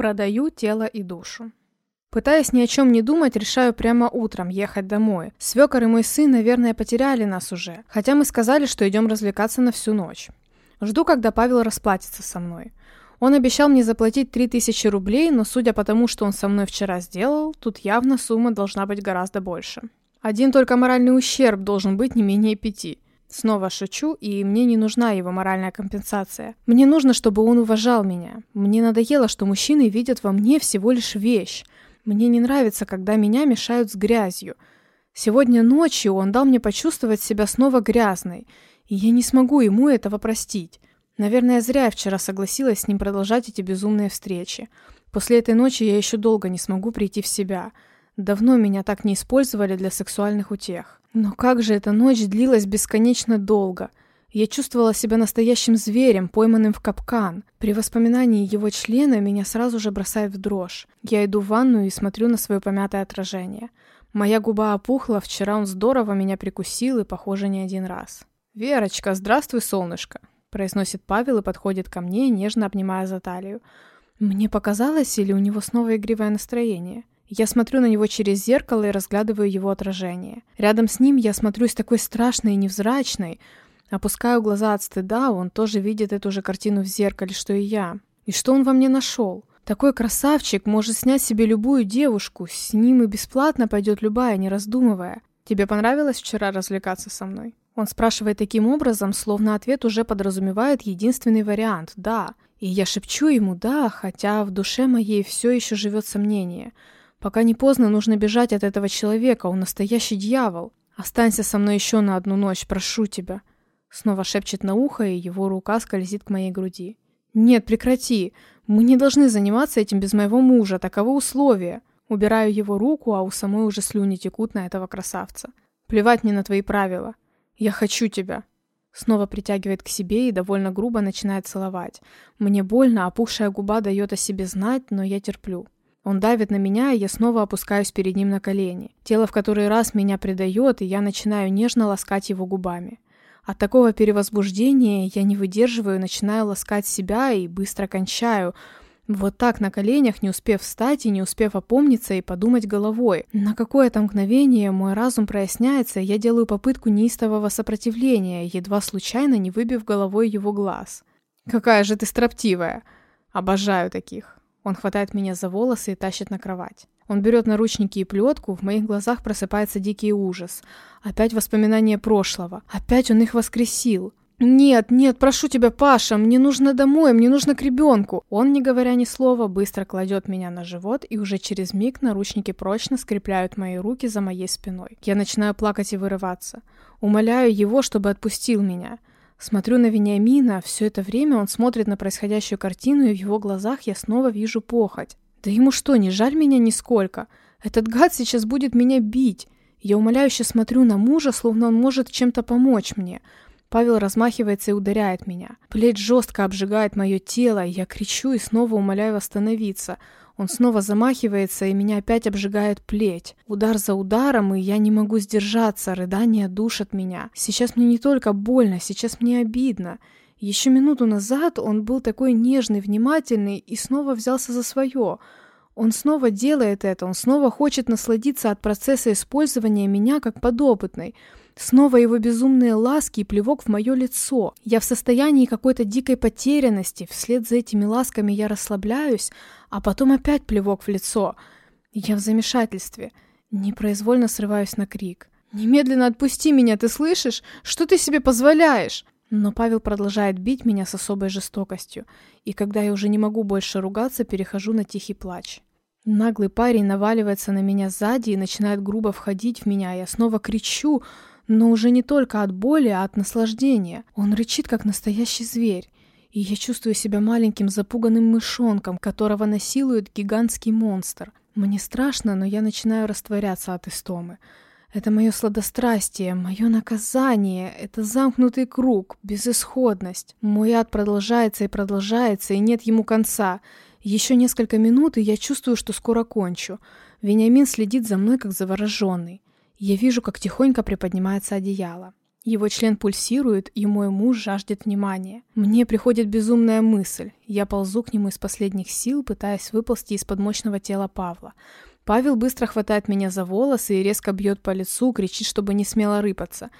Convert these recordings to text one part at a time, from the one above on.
Продаю тело и душу. Пытаясь ни о чем не думать, решаю прямо утром ехать домой. Свекор и мой сын, наверное, потеряли нас уже, хотя мы сказали, что идем развлекаться на всю ночь. Жду, когда Павел расплатится со мной. Он обещал мне заплатить 3000 рублей, но судя по тому, что он со мной вчера сделал, тут явно сумма должна быть гораздо больше. Один только моральный ущерб должен быть не менее пяти. Снова шучу, и мне не нужна его моральная компенсация. Мне нужно, чтобы он уважал меня. Мне надоело, что мужчины видят во мне всего лишь вещь. Мне не нравится, когда меня мешают с грязью. Сегодня ночью он дал мне почувствовать себя снова грязной, и я не смогу ему этого простить. Наверное, зря я вчера согласилась с ним продолжать эти безумные встречи. После этой ночи я еще долго не смогу прийти в себя. Давно меня так не использовали для сексуальных утех. Но как же эта ночь длилась бесконечно долго. Я чувствовала себя настоящим зверем, пойманным в капкан. При воспоминании его члена меня сразу же бросает в дрожь. Я иду в ванную и смотрю на свое помятое отражение. Моя губа опухла, вчера он здорово меня прикусил и, похоже, не один раз. «Верочка, здравствуй, солнышко!» произносит Павел и подходит ко мне, нежно обнимая за талию. Мне показалось, или у него снова игривое настроение? Я смотрю на него через зеркало и разглядываю его отражение. Рядом с ним я смотрюсь такой страшной и невзрачной, Опускаю глаза от стыда, он тоже видит эту же картину в зеркале, что и я. И что он во мне нашел? Такой красавчик может снять себе любую девушку, с ним и бесплатно пойдет любая, не раздумывая. Тебе понравилось вчера развлекаться со мной? Он спрашивает таким образом, словно ответ уже подразумевает единственный вариант «да». И я шепчу ему «да», хотя в душе моей все еще живет сомнение. Пока не поздно, нужно бежать от этого человека, он настоящий дьявол. Останься со мной еще на одну ночь, прошу тебя. Снова шепчет на ухо, и его рука скользит к моей груди. «Нет, прекрати! Мы не должны заниматься этим без моего мужа, таковы условия!» Убираю его руку, а у самой уже слюни текут на этого красавца. «Плевать мне на твои правила. Я хочу тебя!» Снова притягивает к себе и довольно грубо начинает целовать. Мне больно, опухшая губа дает о себе знать, но я терплю. Он давит на меня, и я снова опускаюсь перед ним на колени. Тело в который раз меня предает, и я начинаю нежно ласкать его губами. От такого перевозбуждения я не выдерживаю, начинаю ласкать себя и быстро кончаю. Вот так на коленях, не успев встать и не успев опомниться и подумать головой. На какое-то мгновение мой разум проясняется, я делаю попытку неистового сопротивления, едва случайно не выбив головой его глаз. «Какая же ты строптивая!» Обожаю таких. Он хватает меня за волосы и тащит на кровать. Он берет наручники и плетку, в моих глазах просыпается дикий ужас. Опять воспоминания прошлого. Опять он их воскресил. «Нет, нет, прошу тебя, Паша, мне нужно домой, мне нужно к ребенку!» Он, не говоря ни слова, быстро кладет меня на живот, и уже через миг наручники прочно скрепляют мои руки за моей спиной. Я начинаю плакать и вырываться. Умоляю его, чтобы отпустил меня. Смотрю на Вениамина, все это время он смотрит на происходящую картину, и в его глазах я снова вижу похоть. Да ему что, не жаль меня нисколько? Этот гад сейчас будет меня бить. Я умоляюще смотрю на мужа, словно он может чем-то помочь мне. Павел размахивается и ударяет меня. Плеть жестко обжигает мое тело, я кричу и снова умоляю остановиться. Он снова замахивается, и меня опять обжигает плеть. Удар за ударом, и я не могу сдержаться, рыдания душат меня. Сейчас мне не только больно, сейчас мне обидно. Еще минуту назад он был такой нежный, внимательный и снова взялся за свое. Он снова делает это, он снова хочет насладиться от процесса использования меня как подопытной. Снова его безумные ласки и плевок в мое лицо. Я в состоянии какой-то дикой потерянности. Вслед за этими ласками я расслабляюсь, а потом опять плевок в лицо. Я в замешательстве. Непроизвольно срываюсь на крик. «Немедленно отпусти меня, ты слышишь? Что ты себе позволяешь?» Но Павел продолжает бить меня с особой жестокостью, и когда я уже не могу больше ругаться, перехожу на тихий плач. Наглый парень наваливается на меня сзади и начинает грубо входить в меня, я снова кричу, но уже не только от боли, а от наслаждения. Он рычит, как настоящий зверь, и я чувствую себя маленьким запуганным мышонком, которого насилует гигантский монстр. Мне страшно, но я начинаю растворяться от истомы. Это мое сладострастие, мое наказание, это замкнутый круг, безысходность. Мой ад продолжается и продолжается, и нет ему конца. Еще несколько минут, и я чувствую, что скоро кончу. Вениамин следит за мной, как завороженный. Я вижу, как тихонько приподнимается одеяло. Его член пульсирует, и мой муж жаждет внимания. Мне приходит безумная мысль. Я ползу к нему из последних сил, пытаясь выползти из-под мощного тела Павла. Павел быстро хватает меня за волосы и резко бьет по лицу, кричит, чтобы не смело рыпаться.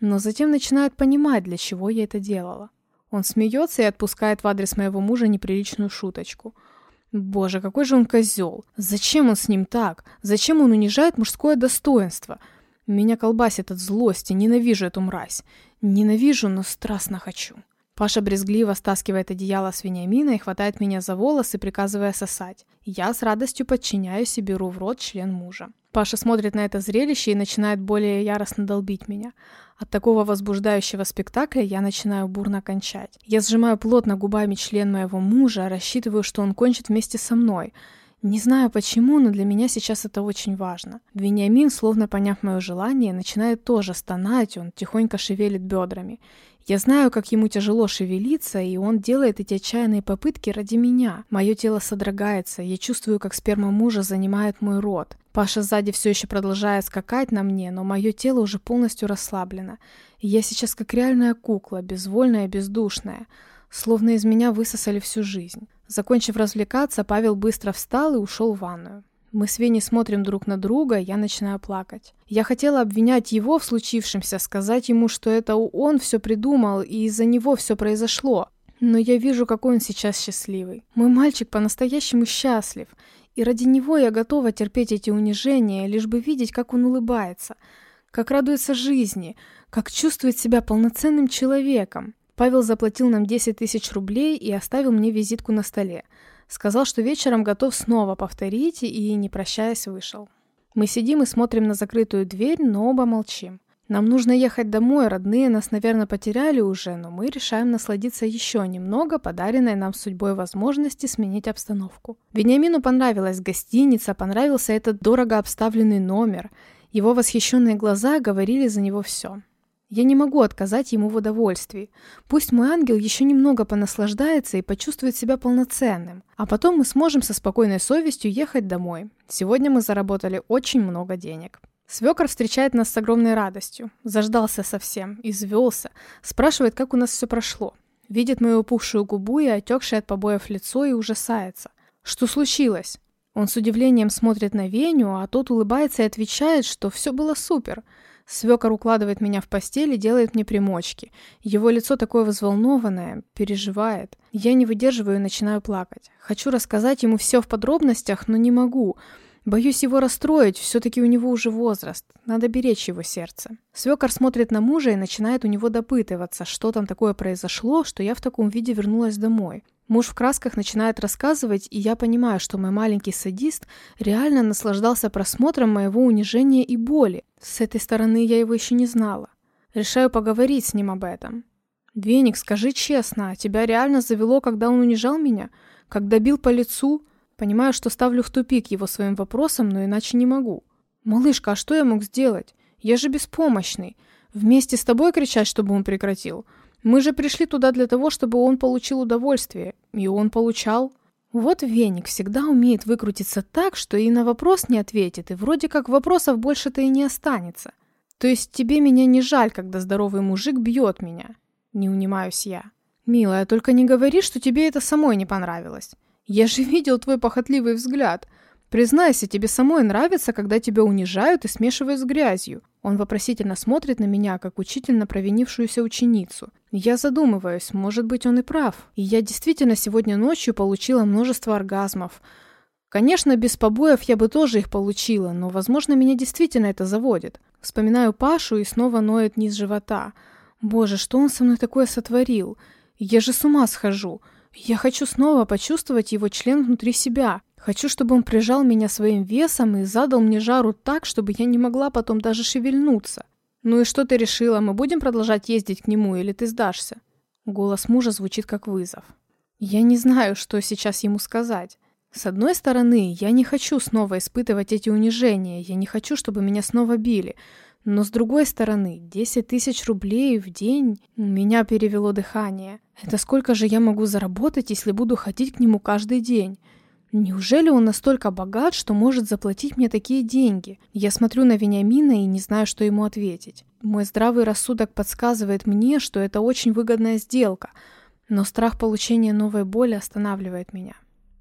Но затем начинает понимать, для чего я это делала. Он смеется и отпускает в адрес моего мужа неприличную шуточку. Боже, какой же он козел! Зачем он с ним так? Зачем он унижает мужское достоинство? Меня колбасит от злости, ненавижу эту мразь. Ненавижу, но страстно хочу. Паша брезгливо стаскивает одеяло с Вениамина и хватает меня за волосы, приказывая сосать. Я с радостью подчиняюсь и беру в рот член мужа. Паша смотрит на это зрелище и начинает более яростно долбить меня. От такого возбуждающего спектакля я начинаю бурно кончать. Я сжимаю плотно губами член моего мужа, рассчитываю, что он кончит вместе со мной. Не знаю почему, но для меня сейчас это очень важно. Вениамин, словно поняв мое желание, начинает тоже стонать, он тихонько шевелит бедрами. Я знаю, как ему тяжело шевелиться, и он делает эти отчаянные попытки ради меня. Мое тело содрогается, я чувствую, как сперма мужа занимает мой рот. Паша сзади все еще продолжает скакать на мне, но мое тело уже полностью расслаблено. я сейчас как реальная кукла, безвольная и бездушная. Словно из меня высосали всю жизнь. Закончив развлекаться, Павел быстро встал и ушел в ванную. Мы с Веней смотрим друг на друга, я начинаю плакать. Я хотела обвинять его в случившемся, сказать ему, что это он все придумал и из-за него все произошло. Но я вижу, какой он сейчас счастливый. Мой мальчик по-настоящему счастлив. И ради него я готова терпеть эти унижения, лишь бы видеть, как он улыбается, как радуется жизни, как чувствует себя полноценным человеком. Павел заплатил нам 10 тысяч рублей и оставил мне визитку на столе. Сказал, что вечером готов снова повторить и, не прощаясь, вышел. Мы сидим и смотрим на закрытую дверь, но оба молчим. Нам нужно ехать домой, родные нас, наверное, потеряли уже, но мы решаем насладиться еще немного подаренной нам судьбой возможности сменить обстановку. Вениамину понравилась гостиница, понравился этот дорого обставленный номер. Его восхищенные глаза говорили за него все. Я не могу отказать ему в удовольствии. Пусть мой ангел еще немного понаслаждается и почувствует себя полноценным. А потом мы сможем со спокойной совестью ехать домой. Сегодня мы заработали очень много денег. Свекор встречает нас с огромной радостью. Заждался совсем, извелся. Спрашивает, как у нас все прошло. Видит мою опухшую губу и отекшее от побоев лицо и ужасается. Что случилось? Он с удивлением смотрит на Веню, а тот улыбается и отвечает, что все было супер. Свекор укладывает меня в постель и делает мне примочки. Его лицо такое взволнованное, переживает. Я не выдерживаю и начинаю плакать. Хочу рассказать ему все в подробностях, но не могу. Боюсь его расстроить, все-таки у него уже возраст. Надо беречь его сердце. Свекор смотрит на мужа и начинает у него допытываться, что там такое произошло, что я в таком виде вернулась домой. Муж в красках начинает рассказывать, и я понимаю, что мой маленький садист реально наслаждался просмотром моего унижения и боли. С этой стороны я его еще не знала. Решаю поговорить с ним об этом. «Веник, скажи честно, тебя реально завело, когда он унижал меня? Когда бил по лицу? Понимаю, что ставлю в тупик его своим вопросом, но иначе не могу. «Малышка, а что я мог сделать? Я же беспомощный. Вместе с тобой кричать, чтобы он прекратил? Мы же пришли туда для того, чтобы он получил удовольствие. И он получал». Вот веник всегда умеет выкрутиться так, что и на вопрос не ответит, и вроде как вопросов больше-то и не останется. То есть тебе меня не жаль, когда здоровый мужик бьет меня? Не унимаюсь я. Милая, только не говори, что тебе это самой не понравилось. Я же видел твой похотливый взгляд. Признайся, тебе самой нравится, когда тебя унижают и смешивают с грязью. Он вопросительно смотрит на меня, как учитель на провинившуюся ученицу. Я задумываюсь, может быть, он и прав. И я действительно сегодня ночью получила множество оргазмов. Конечно, без побоев я бы тоже их получила, но, возможно, меня действительно это заводит. Вспоминаю Пашу и снова ноет низ живота. Боже, что он со мной такое сотворил? Я же с ума схожу. Я хочу снова почувствовать его член внутри себя. Хочу, чтобы он прижал меня своим весом и задал мне жару так, чтобы я не могла потом даже шевельнуться. «Ну и что ты решила? Мы будем продолжать ездить к нему или ты сдашься?» Голос мужа звучит как вызов. Я не знаю, что сейчас ему сказать. С одной стороны, я не хочу снова испытывать эти унижения, я не хочу, чтобы меня снова били. Но с другой стороны, 10 тысяч рублей в день меня перевело дыхание. Это сколько же я могу заработать, если буду ходить к нему каждый день? Неужели он настолько богат, что может заплатить мне такие деньги? Я смотрю на Вениамина и не знаю, что ему ответить. Мой здравый рассудок подсказывает мне, что это очень выгодная сделка, но страх получения новой боли останавливает меня.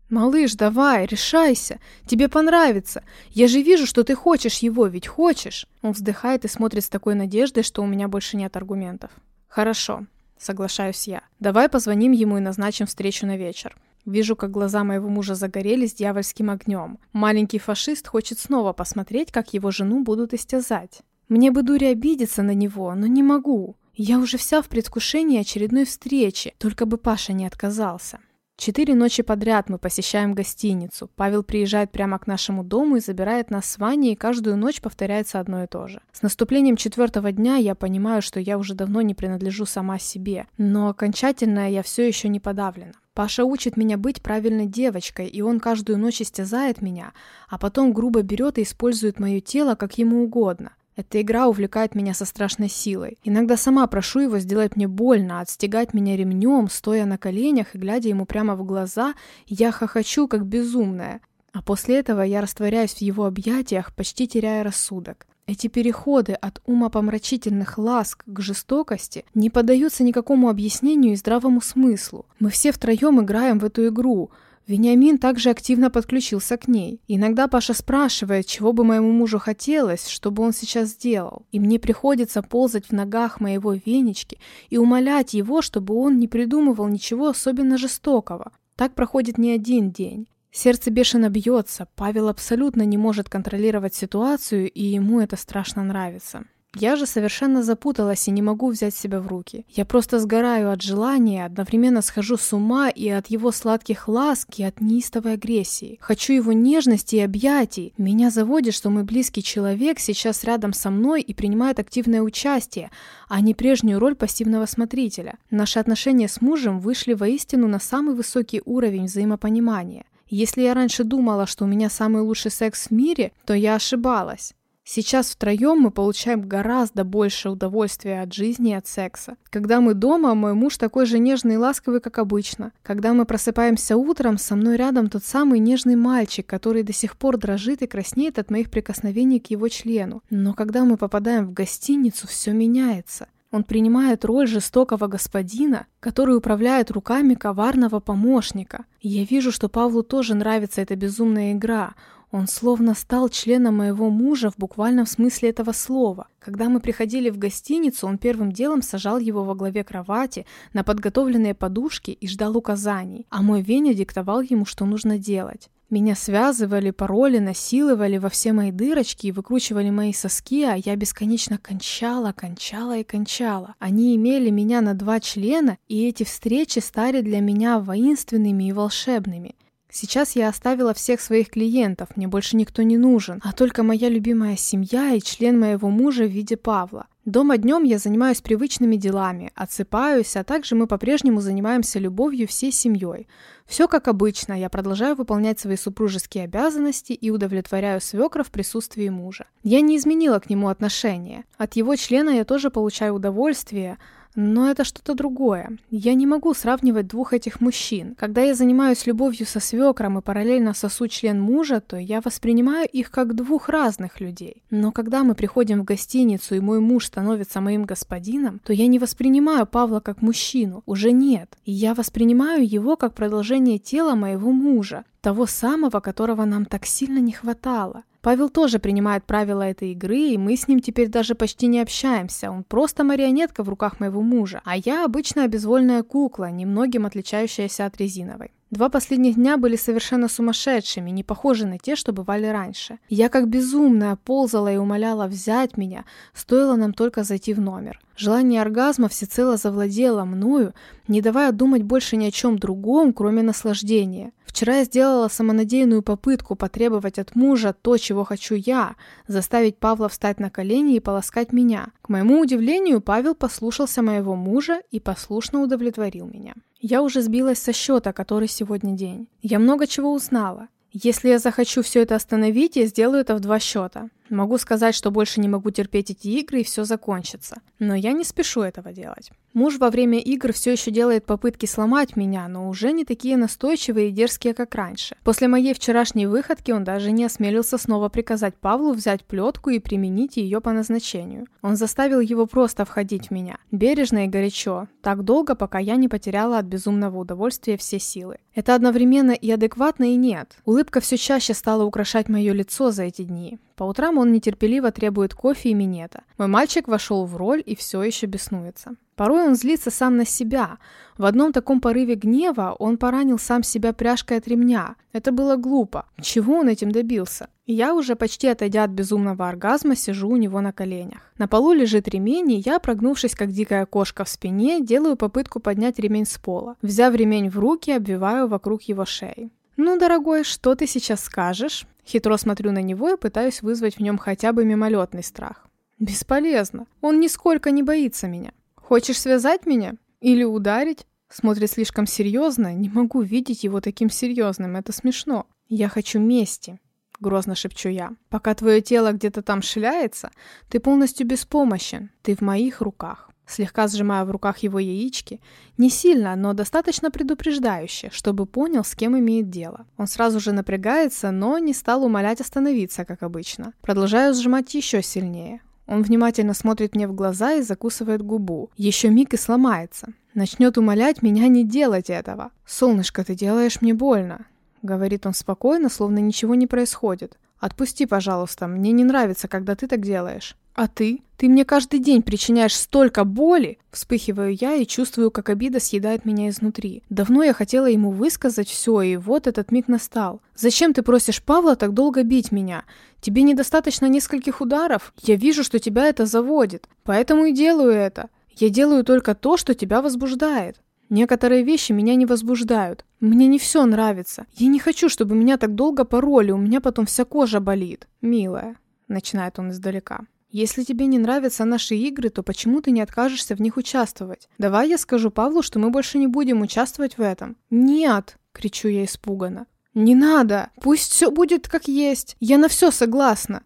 «Малыш, давай, решайся. Тебе понравится. Я же вижу, что ты хочешь его, ведь хочешь?» Он вздыхает и смотрит с такой надеждой, что у меня больше нет аргументов. «Хорошо», — соглашаюсь я. «Давай позвоним ему и назначим встречу на вечер». Вижу, как глаза моего мужа загорелись дьявольским огнем. Маленький фашист хочет снова посмотреть, как его жену будут истязать. Мне бы дуре обидеться на него, но не могу. Я уже вся в предвкушении очередной встречи, только бы Паша не отказался. Четыре ночи подряд мы посещаем гостиницу. Павел приезжает прямо к нашему дому и забирает нас с Ваней, и каждую ночь повторяется одно и то же. С наступлением четвертого дня я понимаю, что я уже давно не принадлежу сама себе, но окончательно я все еще не подавлена. Паша учит меня быть правильной девочкой, и он каждую ночь истязает меня, а потом грубо берет и использует мое тело как ему угодно. Эта игра увлекает меня со страшной силой. Иногда сама прошу его сделать мне больно, отстегать меня ремнем, стоя на коленях и глядя ему прямо в глаза, я хохочу, как безумная. А после этого я растворяюсь в его объятиях, почти теряя рассудок. Эти переходы от умопомрачительных ласк к жестокости не поддаются никакому объяснению и здравому смыслу. Мы все втроем играем в эту игру – Вениамин также активно подключился к ней. Иногда Паша спрашивает, чего бы моему мужу хотелось, чтобы он сейчас сделал. И мне приходится ползать в ногах моего Венечки и умолять его, чтобы он не придумывал ничего особенно жестокого. Так проходит не один день. Сердце бешено бьется, Павел абсолютно не может контролировать ситуацию, и ему это страшно нравится. Я же совершенно запуталась и не могу взять себя в руки. Я просто сгораю от желания, одновременно схожу с ума и от его сладких ласк, и от неистовой агрессии. Хочу его нежности и объятий. Меня заводит, что мой близкий человек сейчас рядом со мной и принимает активное участие, а не прежнюю роль пассивного смотрителя. Наши отношения с мужем вышли воистину на самый высокий уровень взаимопонимания. Если я раньше думала, что у меня самый лучший секс в мире, то я ошибалась. Сейчас втроем мы получаем гораздо больше удовольствия от жизни и от секса. Когда мы дома, мой муж такой же нежный и ласковый, как обычно. Когда мы просыпаемся утром, со мной рядом тот самый нежный мальчик, который до сих пор дрожит и краснеет от моих прикосновений к его члену. Но когда мы попадаем в гостиницу, все меняется. Он принимает роль жестокого господина, который управляет руками коварного помощника. Я вижу, что Павлу тоже нравится эта безумная игра. Он словно стал членом моего мужа в буквальном смысле этого слова. Когда мы приходили в гостиницу, он первым делом сажал его во главе кровати на подготовленные подушки и ждал указаний, а мой Веня диктовал ему, что нужно делать. Меня связывали, пароли, насиловали во все мои дырочки и выкручивали мои соски, а я бесконечно кончала, кончала и кончала. Они имели меня на два члена, и эти встречи стали для меня воинственными и волшебными. Сейчас я оставила всех своих клиентов, мне больше никто не нужен, а только моя любимая семья и член моего мужа в виде Павла. Дома днем я занимаюсь привычными делами, отсыпаюсь, а также мы по-прежнему занимаемся любовью всей семьей. Все как обычно, я продолжаю выполнять свои супружеские обязанности и удовлетворяю свекра в присутствии мужа. Я не изменила к нему отношения. От его члена я тоже получаю удовольствие, но это что-то другое. Я не могу сравнивать двух этих мужчин. Когда я занимаюсь любовью со свекром и параллельно сосу член мужа, то я воспринимаю их как двух разных людей. Но когда мы приходим в гостиницу и мой муж становится моим господином, то я не воспринимаю Павла как мужчину. Уже нет. Я воспринимаю его как продолжение тела моего мужа. Того самого, которого нам так сильно не хватало. Павел тоже принимает правила этой игры, и мы с ним теперь даже почти не общаемся. Он просто марионетка в руках моего мужа, а я обычная безвольная кукла, немногим отличающаяся от резиновой. Два последних дня были совершенно сумасшедшими, не похожи на те, что бывали раньше. Я как безумная ползала и умоляла взять меня, стоило нам только зайти в номер. Желание оргазма всецело завладело мною, не давая думать больше ни о чем другом, кроме наслаждения. Вчера я сделала самонадеянную попытку потребовать от мужа то, чего хочу я, заставить Павла встать на колени и полоскать меня. К моему удивлению, Павел послушался моего мужа и послушно удовлетворил меня. Я уже сбилась со счета, который сегодня день. Я много чего узнала. Если я захочу все это остановить, я сделаю это в два счета. Могу сказать, что больше не могу терпеть эти игры и все закончится. Но я не спешу этого делать. Муж во время игр все еще делает попытки сломать меня, но уже не такие настойчивые и дерзкие, как раньше. После моей вчерашней выходки он даже не осмелился снова приказать Павлу взять плетку и применить ее по назначению. Он заставил его просто входить в меня. Бережно и горячо. Так долго, пока я не потеряла от безумного удовольствия все силы. Это одновременно и адекватно, и нет. Улыбка все чаще стала украшать мое лицо за эти дни. По утрам он нетерпеливо требует кофе и минета. Мой мальчик вошел в роль и все еще беснуется. Порой он злится сам на себя. В одном таком порыве гнева он поранил сам себя пряжкой от ремня. Это было глупо. Чего он этим добился? Я уже почти отойдя от безумного оргазма, сижу у него на коленях. На полу лежит ремень, и я, прогнувшись как дикая кошка в спине, делаю попытку поднять ремень с пола. Взяв ремень в руки, обвиваю вокруг его шеи. «Ну, дорогой, что ты сейчас скажешь?» Хитро смотрю на него и пытаюсь вызвать в нем хотя бы мимолетный страх. Бесполезно. Он нисколько не боится меня. Хочешь связать меня? Или ударить? Смотрит слишком серьезно. Не могу видеть его таким серьезным. Это смешно. Я хочу мести. Грозно шепчу я. Пока твое тело где-то там шляется, ты полностью беспомощен. Ты в моих руках слегка сжимая в руках его яички, не сильно, но достаточно предупреждающе, чтобы понял, с кем имеет дело. Он сразу же напрягается, но не стал умолять остановиться, как обычно. Продолжаю сжимать еще сильнее. Он внимательно смотрит мне в глаза и закусывает губу. Еще миг и сломается. Начнет умолять меня не делать этого. «Солнышко, ты делаешь мне больно», — говорит он спокойно, словно ничего не происходит. «Отпусти, пожалуйста, мне не нравится, когда ты так делаешь». «А ты? Ты мне каждый день причиняешь столько боли!» Вспыхиваю я и чувствую, как обида съедает меня изнутри. Давно я хотела ему высказать все, и вот этот миг настал. «Зачем ты просишь Павла так долго бить меня? Тебе недостаточно нескольких ударов? Я вижу, что тебя это заводит. Поэтому и делаю это. Я делаю только то, что тебя возбуждает. Некоторые вещи меня не возбуждают. Мне не все нравится. Я не хочу, чтобы меня так долго пороли, у меня потом вся кожа болит. Милая, начинает он издалека. Если тебе не нравятся наши игры, то почему ты не откажешься в них участвовать? Давай я скажу Павлу, что мы больше не будем участвовать в этом. Нет, кричу я испуганно. Не надо! Пусть все будет как есть. Я на все согласна.